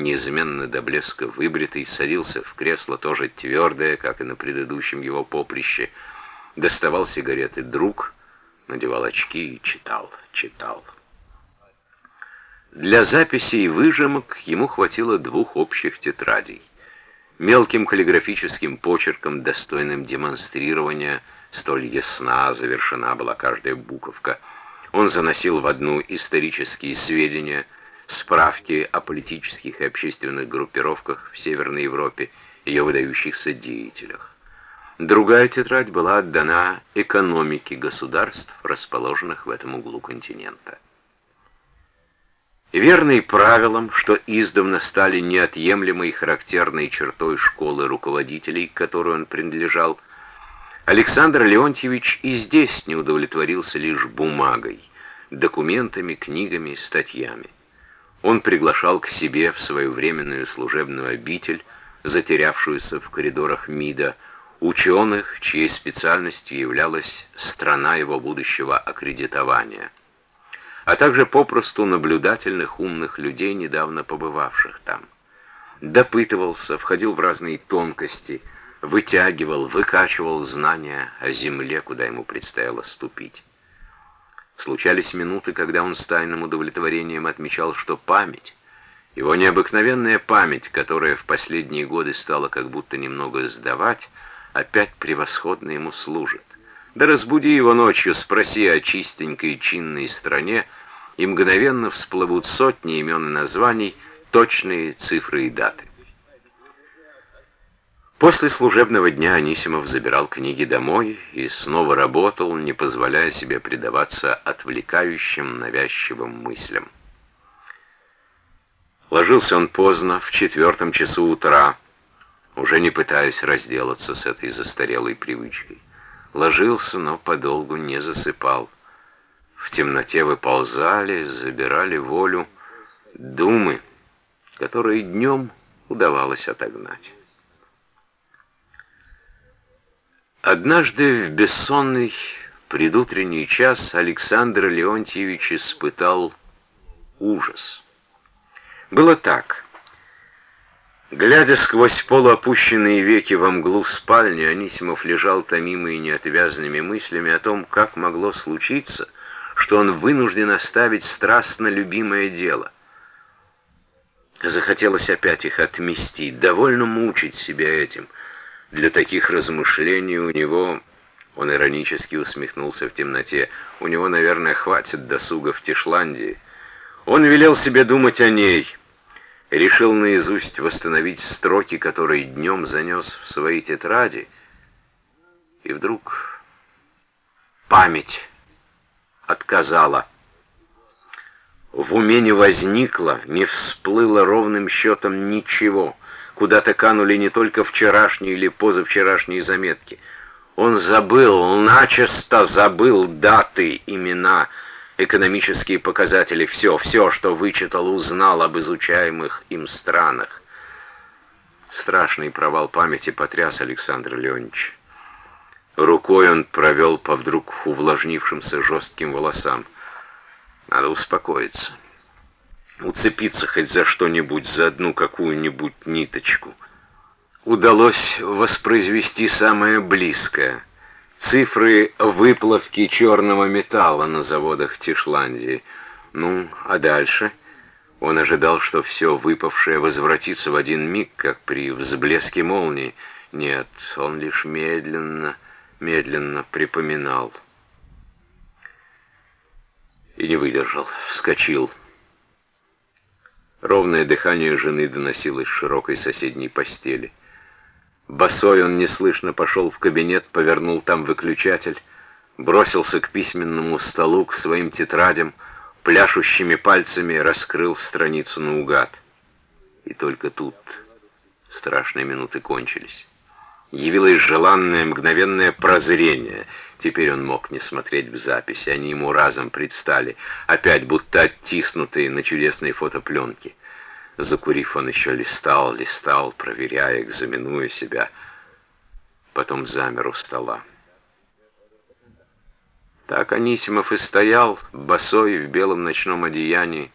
неизменно до блеска выбритый, садился в кресло тоже твердое, как и на предыдущем его поприще, доставал сигареты друг, надевал очки и читал, читал. Для записи и выжимок ему хватило двух общих тетрадей. Мелким каллиграфическим почерком, достойным демонстрирования, столь ясна завершена была каждая буковка. Он заносил в одну исторические сведения, справки о политических и общественных группировках в Северной Европе, ее выдающихся деятелях. Другая тетрадь была отдана экономике государств, расположенных в этом углу континента. Верный правилам, что издавна стали неотъемлемой характерной чертой школы руководителей, к которой он принадлежал, Александр Леонтьевич и здесь не удовлетворился лишь бумагой, документами, книгами, статьями. Он приглашал к себе в свою временную служебную обитель, затерявшуюся в коридорах МИДа, ученых, чьей специальностью являлась страна его будущего аккредитования – а также попросту наблюдательных умных людей, недавно побывавших там. Допытывался, входил в разные тонкости, вытягивал, выкачивал знания о земле, куда ему предстояло ступить. Случались минуты, когда он с тайным удовлетворением отмечал, что память, его необыкновенная память, которая в последние годы стала как будто немного сдавать, опять превосходно ему служит. Да разбуди его ночью, спроси о чистенькой чинной стране, и мгновенно всплывут сотни имен и названий, точные цифры и даты. После служебного дня Анисимов забирал книги домой и снова работал, не позволяя себе предаваться отвлекающим, навязчивым мыслям. Ложился он поздно, в четвертом часу утра, уже не пытаясь разделаться с этой застарелой привычкой. Ложился, но подолгу не засыпал. В темноте выползали, забирали волю думы, которые днем удавалось отогнать. Однажды в бессонный предутренний час Александр Леонтьевич испытал ужас. Было так. Глядя сквозь полуопущенные веки во мглу спальни, Анисимов лежал томимый неотвязными мыслями о том, как могло случиться, что он вынужден оставить страстно любимое дело. Захотелось опять их отместить, довольно мучить себя этим. Для таких размышлений у него, он иронически усмехнулся в темноте, у него, наверное, хватит досуга в Тишландии. Он велел себе думать о ней — решил наизусть восстановить строки, которые днем занес в свои тетради, и вдруг память отказала. В уме не возникло, не всплыло ровным счетом ничего. Куда-то канули не только вчерашние или позавчерашние заметки. Он забыл, начисто забыл даты, имена, экономические показатели, все, все, что вычитал, узнал об изучаемых им странах. Страшный провал памяти потряс Александр Леонидович. Рукой он провел по вдруг увлажнившимся жестким волосам. Надо успокоиться. Уцепиться хоть за что-нибудь, за одну какую-нибудь ниточку. Удалось воспроизвести самое близкое — цифры выплавки черного металла на заводах Тишландии. Ну, а дальше? Он ожидал, что все выпавшее возвратится в один миг, как при взблеске молнии. Нет, он лишь медленно, медленно припоминал. И не выдержал, вскочил. Ровное дыхание жены доносилось с широкой соседней постели. Босой он неслышно пошел в кабинет, повернул там выключатель, бросился к письменному столу, к своим тетрадям, пляшущими пальцами раскрыл страницу наугад. И только тут страшные минуты кончились. Явилось желанное мгновенное прозрение. Теперь он мог не смотреть в записи, они ему разом предстали, опять будто оттиснутые на чудесной фотопленке. Закурив, он еще листал, листал, проверяя, экзаменуя себя. Потом замер у стола. Так Анисимов и стоял, босой, в белом ночном одеянии,